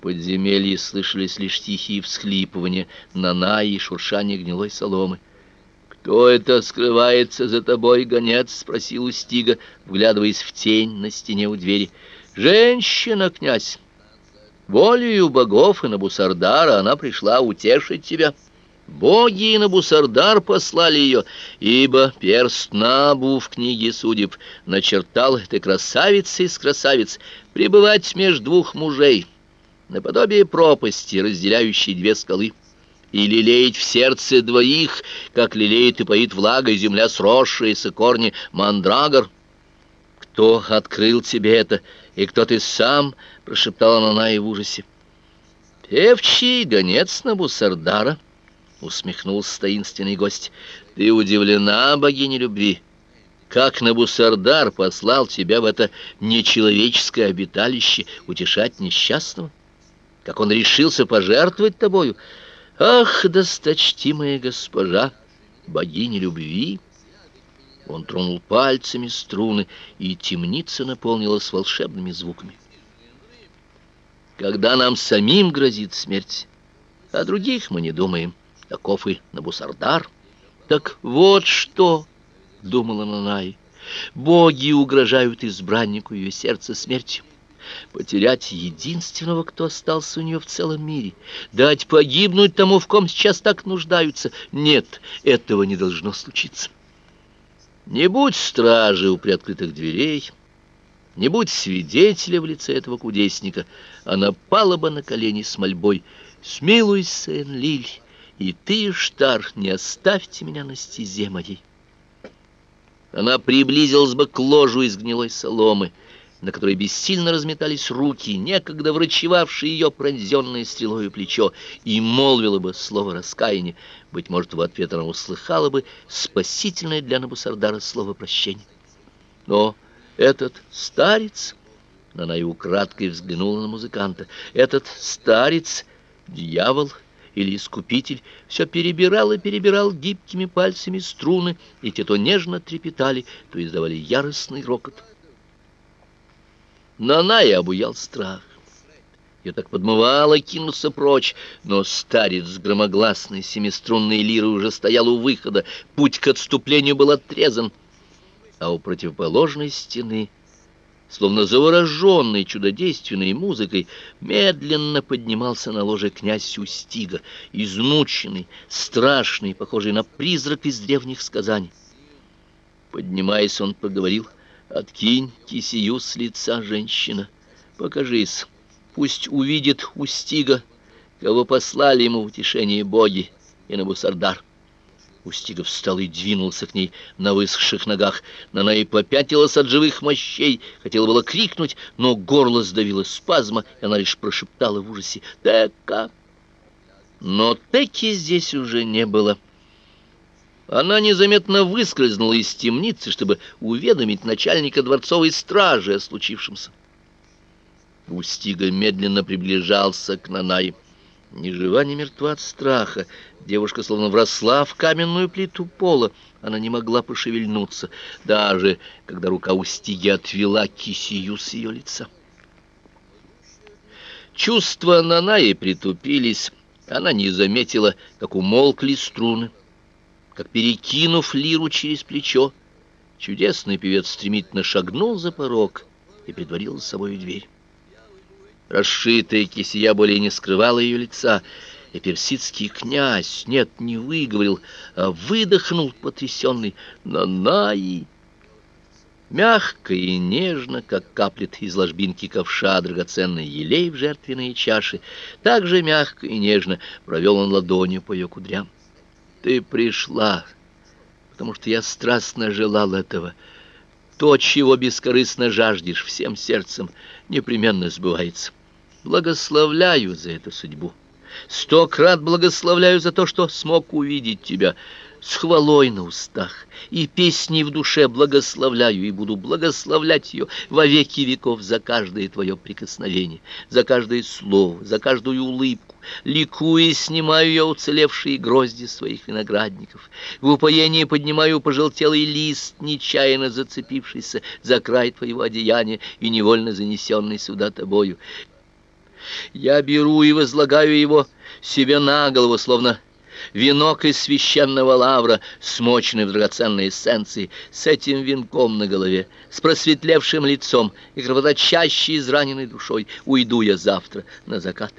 В подземелье слышались лишь тихие всхлипывания на и шуршание гнилой соломы. «Кто это скрывается за тобой, гонец?» — спросил Устига, вглядываясь в тень на стене у двери. «Женщина, князь! Волею богов и Набусардара она пришла утешить тебя. Боги и Набусардар послали ее, ибо перст Набу в книге судеб начертал ты красавица из красавиц пребывать между двух мужей, наподобие пропасти, разделяющей две скалы» и лелеять в сердце двоих, как лелеет и поит влагой земля сросшиеся корни мандрагор. «Кто открыл тебе это, и кто ты сам?» — прошептала Нанай в ужасе. «Певчий гонец Набусардара», — усмехнулся таинственный гость. «Ты удивлена, богиня любви?» как Набусардар послал тебя в это нечеловеческое обиталище утешать несчастного? Как он решился пожертвовать тобою? Ах, досточтимая госпожа, богиня любви! Он тронул пальцами струны, и темница наполнилась волшебными звуками. Когда нам самим грозит смерть, о других мы не думаем, таков и Набусардар. Так вот что, — думала Нанай, — боги угрожают избраннику ее сердца смертью потерять единственного, кто остался у нее в целом мире, дать погибнуть тому, в ком сейчас так нуждаются. Нет, этого не должно случиться. Не будь стражи у приоткрытых дверей, не будь свидетеля в лице этого кудесника, она пала бы на колени с мольбой «Смилуйся, Энлиль, и ты, Штар, не оставьте меня на стезе моей». Она приблизилась бы к ложу из гнилой соломы, на которой бессильно разметались руки, некогда врачевавшие ее пронзенное стрелою плечо, и молвила бы слово раскаяния, быть может, в ответ она услыхала бы спасительное для Набусардара слово прощения. Но этот старец, она и украдкой взглянула на музыканта, этот старец, дьявол или искупитель, все перебирал и перебирал гибкими пальцами струны, и те то нежно трепетали, то издавали яростный рокот. Наная обуял страх. Ее так подмывало кинуться прочь, но старец с громогласной семиструнной лирой уже стоял у выхода, путь к отступлению был отрезан, а у противоположной стены, словно завороженный чудодейственной музыкой, медленно поднимался на ложе князь Устига, измученный, страшный, похожий на призрак из древних сказаний. Поднимаясь, он проговорил — Откинь кисию с лица, женщина, покажись, пусть увидит Устига, кого послали ему в утешение боги и Набусардар. Устига встал и двинулся к ней на высохших ногах. И попятилась от живых мощей, хотела было крикнуть, но горло сдавило спазма, и она лишь прошептала в ужасе «Тека!». Но Теки здесь уже не было. Она незаметно выскользнула из темницы, чтобы уведомить начальника дворцовой стражи о случившемся. Устига медленно приближался к Нанай. Ни жива, ни мертва от страха. Девушка словно вросла в каменную плиту пола. Она не могла пошевельнуться, даже когда рука Устиги отвела кисию с ее лица. Чувства Нанаи притупились. Она не заметила, как умолкли струны как, перекинув лиру через плечо, чудесный певец стремительно шагнул за порог и предварил за собой дверь. Расшитая кисия более не скрывала ее лица, и персидский князь, нет, не выговорил, а выдохнул потрясенный «Нанаи!» Мягко и нежно, как каплет из ложбинки ковша драгоценный елей в жертвенные чаши, так же мягко и нежно провел он ладонью по ее кудрям. Ты пришла, потому что я страстно желал этого. То, чего бескорыстно жаждешь всем сердцем, непременно сбывается. Благословляю за эту судьбу. Сто крат благословляю за то, что смог увидеть тебя с хвалой на устах и песней в душе благословляю и буду благословлять ее во веки веков за каждое твое прикосновение, за каждое слово, за каждую улыбку. Ликуя, снимаю я уцелевшие грозди своих виноградников. В упоении поднимаю пожелтелый лист, нечаянно зацепившийся за край твоего одеяния и невольно занесенный сюда тобою. Я беру и возлагаю его себе на голову, словно венок из священного лавра, смоченный в драгоценной эссенции, с этим венком на голове, с просветлевшим лицом и кровоточащей израненной душой, уйду я завтра на закат.